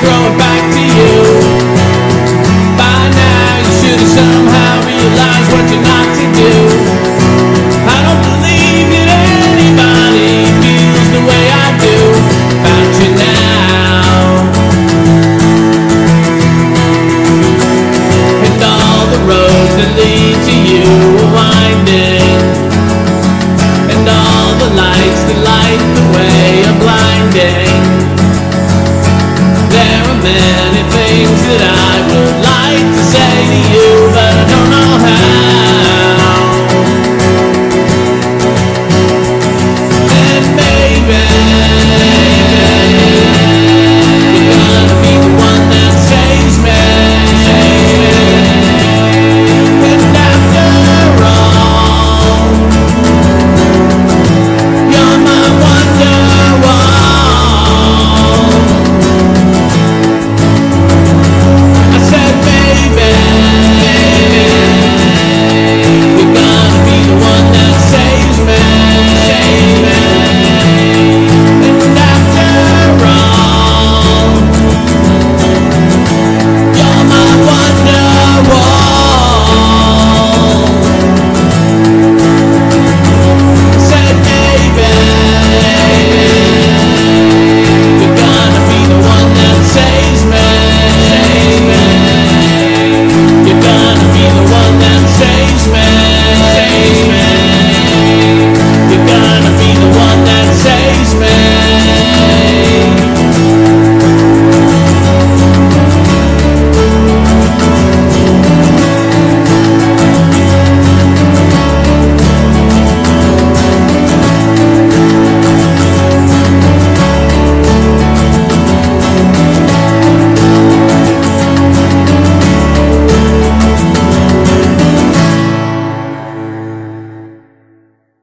thrown back to you. By now you should have somehow realized what you're not to do. I don't believe that anybody feels the way I do about you now. And all the roads that lead to you are winding. And all the lights that light the way are blinding many things that I would like to say to you, but I don't know how.